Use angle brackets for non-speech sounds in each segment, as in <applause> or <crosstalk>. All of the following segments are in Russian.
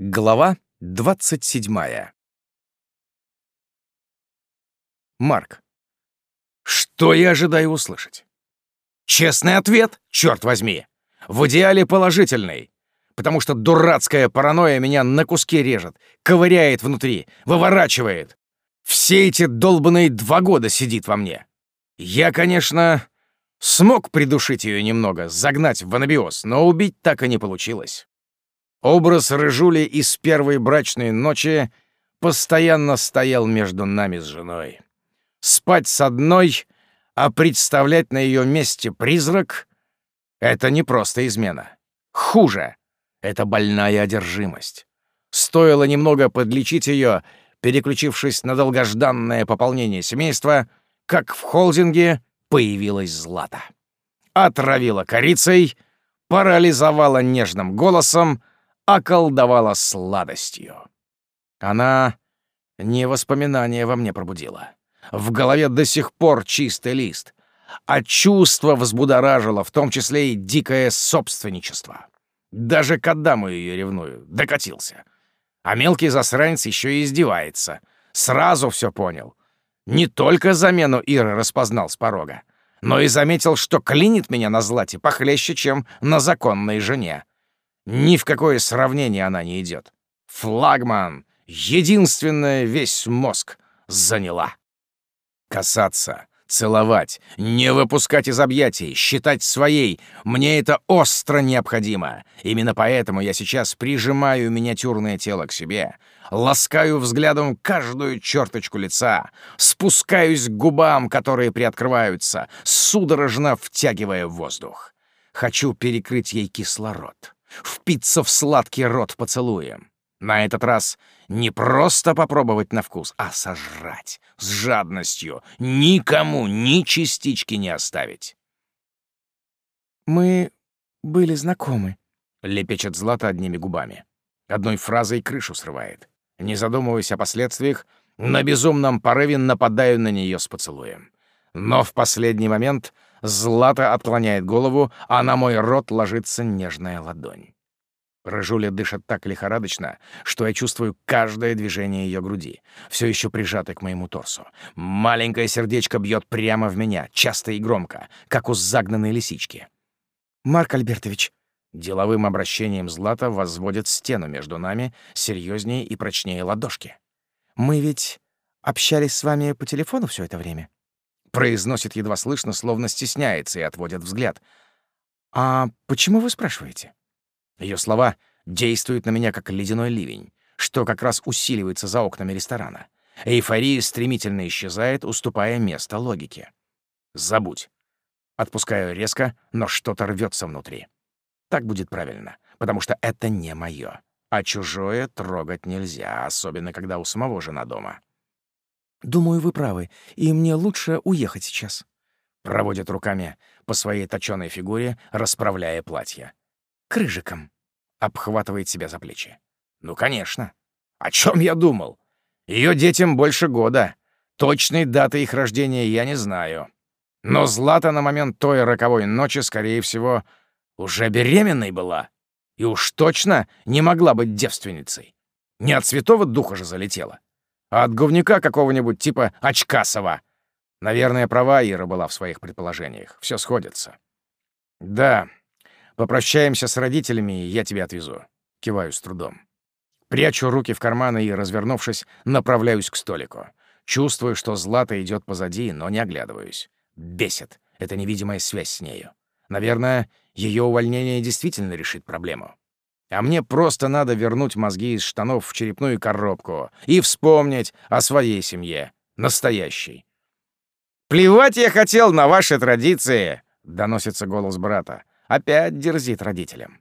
Глава 27. Марк. Что я ожидаю услышать? Честный ответ, черт возьми. В идеале положительный. Потому что дурацкая паранойя меня на куски режет, ковыряет внутри, выворачивает. Все эти долбанные два года сидит во мне. Я, конечно, смог придушить ее немного, загнать в анабиоз, но убить так и не получилось. Образ Рыжули из первой брачной ночи постоянно стоял между нами с женой. Спать с одной, а представлять на ее месте призрак — это не просто измена. Хуже — это больная одержимость. Стоило немного подлечить ее, переключившись на долгожданное пополнение семейства, как в холдинге появилась Злата. Отравила корицей, парализовала нежным голосом, околдовала сладостью. Она не воспоминания во мне пробудила. В голове до сих пор чистый лист, а чувство взбудоражило, в том числе и дикое собственничество. Даже к Адаму ее ревную, докатился. А мелкий засранец еще и издевается. Сразу все понял. Не только замену Иры распознал с порога, но и заметил, что клинит меня на злате похлеще, чем на законной жене. Ни в какое сравнение она не идет. Флагман, единственная весь мозг, заняла. Касаться, целовать, не выпускать из объятий, считать своей — мне это остро необходимо. Именно поэтому я сейчас прижимаю миниатюрное тело к себе, ласкаю взглядом каждую черточку лица, спускаюсь к губам, которые приоткрываются, судорожно втягивая воздух. Хочу перекрыть ей кислород впиться в сладкий рот поцелуем. На этот раз не просто попробовать на вкус, а сожрать с жадностью, никому ни частички не оставить. «Мы были знакомы», — лепечет Злата одними губами. Одной фразой крышу срывает. Не задумываясь о последствиях, на безумном порыве нападаю на нее с поцелуем. Но в последний момент Злата отклоняет голову, а на мой рот ложится нежная ладонь. Рыжуля дышит так лихорадочно, что я чувствую каждое движение ее груди, все еще прижатой к моему торсу. Маленькое сердечко бьет прямо в меня, часто и громко, как у загнанной лисички. «Марк Альбертович», Деловым обращением Злата возводит стену между нами, серьезнее и прочнее ладошки. «Мы ведь общались с вами по телефону все это время?» Произносит едва слышно, словно стесняется и отводит взгляд. «А почему вы спрашиваете?» Ее слова действуют на меня как ледяной ливень, что как раз усиливается за окнами ресторана. Эйфория стремительно исчезает, уступая место логике. Забудь. Отпускаю резко, но что-то рвется внутри. Так будет правильно, потому что это не мое. А чужое трогать нельзя, особенно когда у самого жена дома. «Думаю, вы правы, и мне лучше уехать сейчас». Проводит руками по своей точёной фигуре, расправляя платье крыжиком. Обхватывает себя за плечи. Ну, конечно. О чем я думал? Ее детям больше года. Точной даты их рождения я не знаю. Но Злата на момент той роковой ночи, скорее всего, уже беременной была. И уж точно не могла быть девственницей. Не от святого духа же залетела, а от говнюка какого-нибудь типа Очкасова. Наверное, права Ира была в своих предположениях. Все сходится. Да, Попрощаемся с родителями, и я тебя отвезу. Киваю с трудом. Прячу руки в карманы и, развернувшись, направляюсь к столику. Чувствую, что Злата идет позади, но не оглядываюсь. Бесит эта невидимая связь с нею. Наверное, ее увольнение действительно решит проблему. А мне просто надо вернуть мозги из штанов в черепную коробку и вспомнить о своей семье, настоящей. «Плевать я хотел на ваши традиции!» — доносится голос брата. Опять дерзит родителям.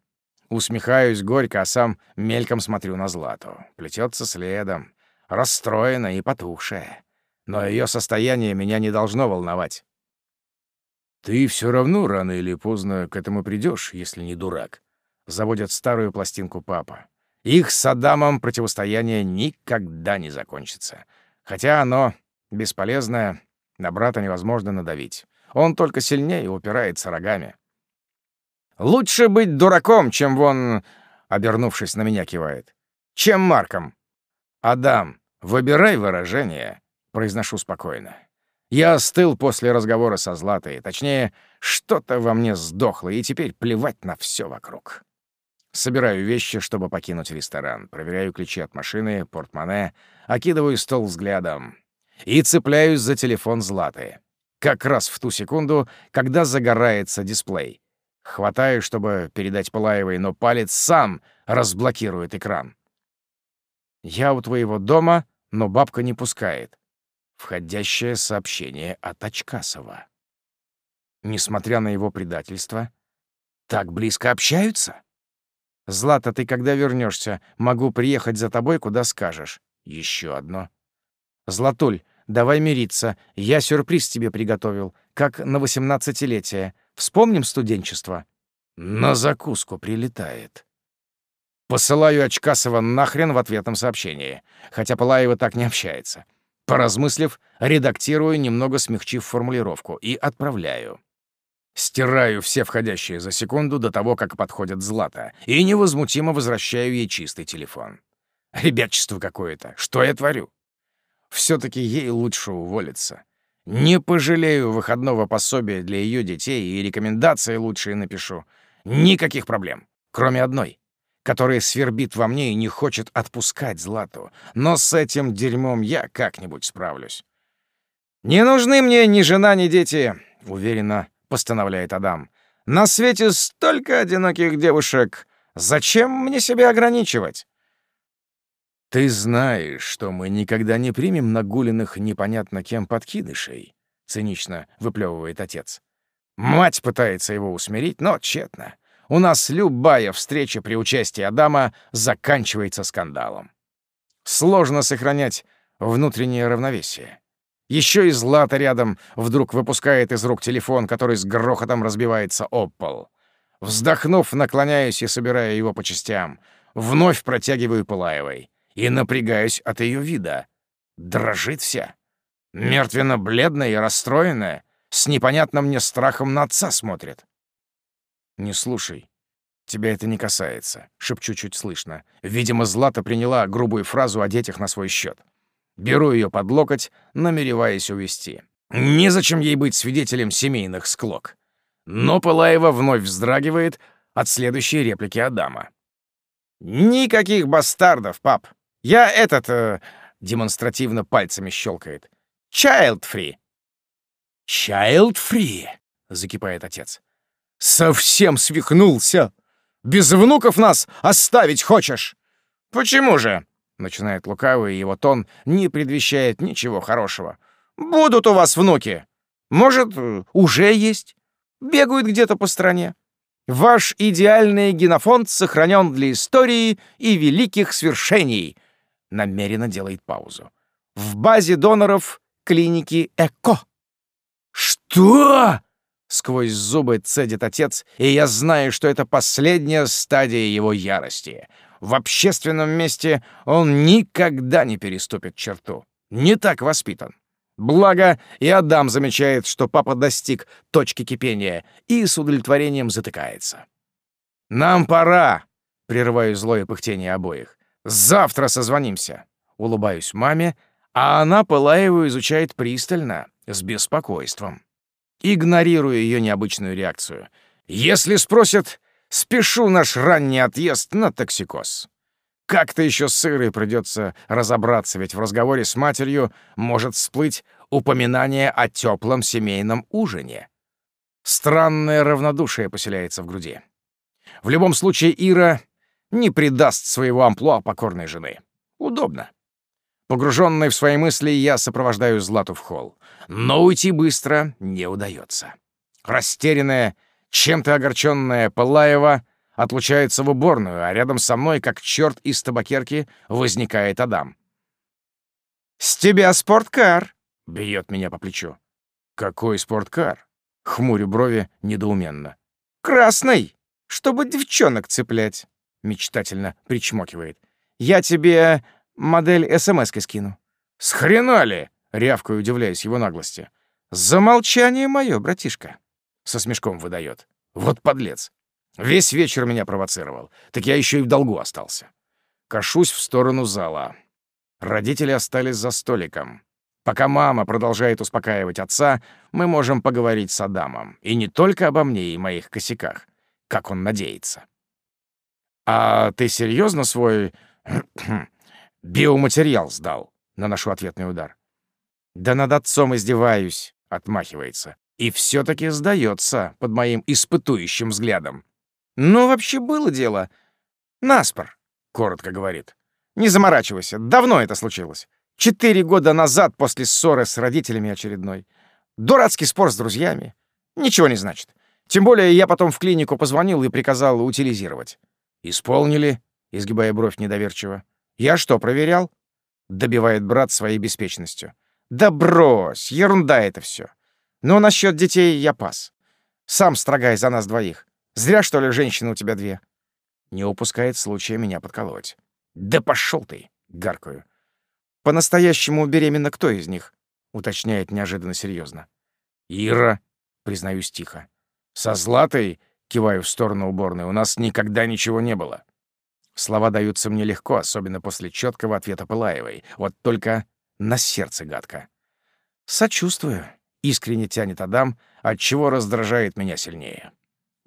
Усмехаюсь горько, а сам мельком смотрю на Злату. Плетется следом, расстроенная и потухшая. Но ее состояние меня не должно волновать. «Ты все равно рано или поздно к этому придешь, если не дурак», — заводит старую пластинку папа. Их с Адамом противостояние никогда не закончится. Хотя оно бесполезное, на брата невозможно надавить. Он только сильнее упирается рогами. Лучше быть дураком, чем вон...» — обернувшись на меня, кивает. чем Марком. Адам, выбирай выражение, произношу спокойно. Я остыл после разговора со Златой, точнее, что-то во мне сдохло, и теперь плевать на все вокруг. Собираю вещи, чтобы покинуть ресторан, проверяю ключи от машины, портмоне, окидываю стол взглядом и цепляюсь за телефон Златы. Как раз в ту секунду, когда загорается дисплей. Хватаю, чтобы передать Пылаевой, но палец сам разблокирует экран. «Я у твоего дома, но бабка не пускает». Входящее сообщение от Очкасова. Несмотря на его предательство, так близко общаются? «Злата, ты когда вернешься? Могу приехать за тобой, куда скажешь». Еще одно. «Златуль, давай мириться. Я сюрприз тебе приготовил, как на восемнадцатилетие. Вспомним студенчество?» На закуску прилетает. Посылаю Очкасова нахрен в ответном сообщении, хотя Пылаева так не общается. Поразмыслив, редактирую, немного смягчив формулировку, и отправляю. Стираю все входящие за секунду до того, как подходит Злата, и невозмутимо возвращаю ей чистый телефон. Ребячество какое-то. Что я творю? все таки ей лучше уволиться. Не пожалею выходного пособия для ее детей и рекомендации лучшие напишу. Никаких проблем, кроме одной, которая свербит во мне и не хочет отпускать Злату. Но с этим дерьмом я как-нибудь справлюсь. «Не нужны мне ни жена, ни дети», — уверенно постановляет Адам. «На свете столько одиноких девушек. Зачем мне себя ограничивать?» «Ты знаешь, что мы никогда не примем нагуленных непонятно кем подкидышей», — цинично выплевывает отец. Мать пытается его усмирить, но тщетно. У нас любая встреча при участии Адама заканчивается скандалом. Сложно сохранять внутреннее равновесие. Еще и Злата рядом вдруг выпускает из рук телефон, который с грохотом разбивается об пол. Вздохнув, наклоняюсь и собираю его по частям. Вновь протягиваю Пылаевой и напрягаюсь от ее вида. Дрожит вся. Мертвенно-бледная и расстроенная, с непонятным мне страхом на отца смотрит. «Не слушай. Тебя это не касается», — шепчу чуть слышно. Видимо, Злата приняла грубую фразу о детях на свой счет. Беру ее под локоть, намереваясь увести. Незачем ей быть свидетелем семейных склок. Но Пылаева вновь вздрагивает от следующей реплики Адама. «Никаких бастардов, пап!» Я этот...» э, — демонстративно пальцами щелкает. «Child-free». «Child-free?» — закипает отец. «Совсем свихнулся! Без внуков нас оставить хочешь?» «Почему же?» — начинает лукавый, и его тон не предвещает ничего хорошего. «Будут у вас внуки. Может, уже есть. Бегают где-то по стране. Ваш идеальный генофонд сохранен для истории и великих свершений намеренно делает паузу. В базе доноров клиники ЭКО. «Что?» — сквозь зубы цедит отец, и я знаю, что это последняя стадия его ярости. В общественном месте он никогда не переступит черту. Не так воспитан. Благо, и Адам замечает, что папа достиг точки кипения и с удовлетворением затыкается. «Нам пора!» — прерываю злое пыхтение обоих. Завтра созвонимся. Улыбаюсь маме, а она Пылаеву изучает пристально, с беспокойством. Игнорирую ее необычную реакцию. Если спросят, спешу наш ранний отъезд на токсикоз. Как-то еще с Ирой придется разобраться, ведь в разговоре с матерью может всплыть упоминание о теплом семейном ужине. Странное равнодушие поселяется в груди. В любом случае, Ира не предаст своего амплуа покорной жены. Удобно. Погруженный в свои мысли, я сопровождаю Злату в холл. Но уйти быстро не удается. Растерянная, чем-то огорченная Пылаева отлучается в уборную, а рядом со мной, как черт из табакерки, возникает Адам. «С тебя спорткар!» — бьет меня по плечу. «Какой спорткар?» — хмурю брови недоуменно. «Красный, чтобы девчонок цеплять» мечтательно причмокивает. «Я тебе модель СМС-кой скину». «С хрена ли?» — рявкаю, удивляюсь его наглости. «Замолчание мое, братишка», — со смешком выдает. «Вот подлец. Весь вечер меня провоцировал. Так я еще и в долгу остался. Кашусь в сторону зала. Родители остались за столиком. Пока мама продолжает успокаивать отца, мы можем поговорить с Адамом. И не только обо мне и моих косяках, как он надеется. «А ты серьезно свой <clears throat> биоматериал сдал?» — наношу ответный удар. «Да над отцом издеваюсь», — отмахивается. «И все-таки сдается под моим испытующим взглядом». «Ну, вообще было дело. Наспор», — коротко говорит. «Не заморачивайся, давно это случилось. Четыре года назад, после ссоры с родителями очередной. Дурацкий спор с друзьями. Ничего не значит. Тем более я потом в клинику позвонил и приказал утилизировать. «Исполнили?» — изгибая бровь недоверчиво. «Я что, проверял?» — добивает брат своей беспечностью. «Да брось, ерунда это все. Но насчет детей я пас. Сам строгай за нас двоих. Зря, что ли, женщины у тебя две?» Не упускает случая меня подколоть. «Да пошел ты!» — гаркаю. «По-настоящему беременна кто из них?» — уточняет неожиданно серьезно. «Ира», — признаюсь тихо. «Со Златой Киваю в сторону уборной. «У нас никогда ничего не было». Слова даются мне легко, особенно после четкого ответа Пылаевой. Вот только на сердце гадко. «Сочувствую», — искренне тянет Адам, отчего раздражает меня сильнее.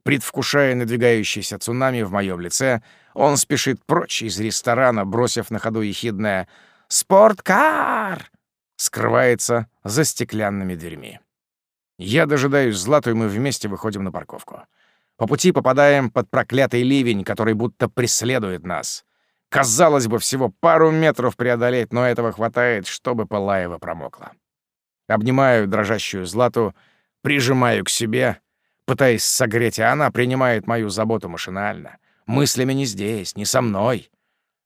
Предвкушая надвигающийся цунами в моем лице, он спешит прочь из ресторана, бросив на ходу ехидное «Спорткар!» скрывается за стеклянными дверьми. Я дожидаюсь Злату, и мы вместе выходим на парковку. По пути попадаем под проклятый ливень, который будто преследует нас. Казалось бы, всего пару метров преодолеть, но этого хватает, чтобы Пылаева промокла. Обнимаю дрожащую Злату, прижимаю к себе, пытаясь согреть, а она принимает мою заботу машинально. Мыслями не здесь, не со мной.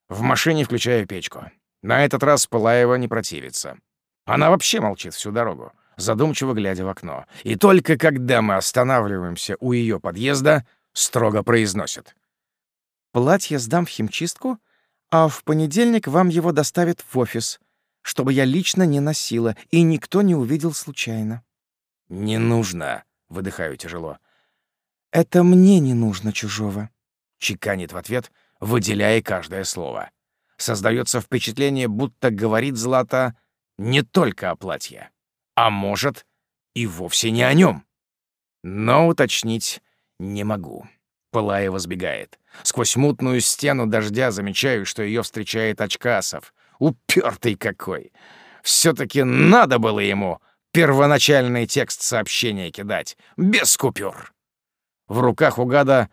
В машине включаю печку. На этот раз Пылаева не противится. Она вообще молчит всю дорогу задумчиво глядя в окно. И только когда мы останавливаемся у ее подъезда, строго произносит. «Платье сдам в химчистку, а в понедельник вам его доставят в офис, чтобы я лично не носила и никто не увидел случайно». «Не нужно», — выдыхаю тяжело. «Это мне не нужно чужого», — чеканит в ответ, выделяя каждое слово. Создается впечатление, будто говорит Злата не только о платье а может, и вовсе не о нем. Но уточнить не могу. Пылаева сбегает. Сквозь мутную стену дождя замечаю, что ее встречает Очкасов. Упертый какой! Все-таки надо было ему первоначальный текст сообщения кидать, без купюр. В руках у гада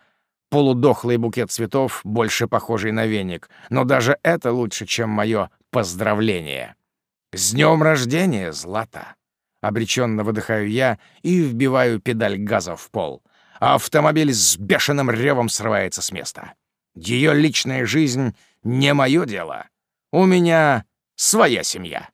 полудохлый букет цветов, больше похожий на веник, но даже это лучше, чем мое поздравление. «С днем рождения, Злата!» Обреченно выдыхаю я и вбиваю педаль газа в пол. Автомобиль с бешеным ревом срывается с места. Ее личная жизнь — не мое дело. У меня своя семья.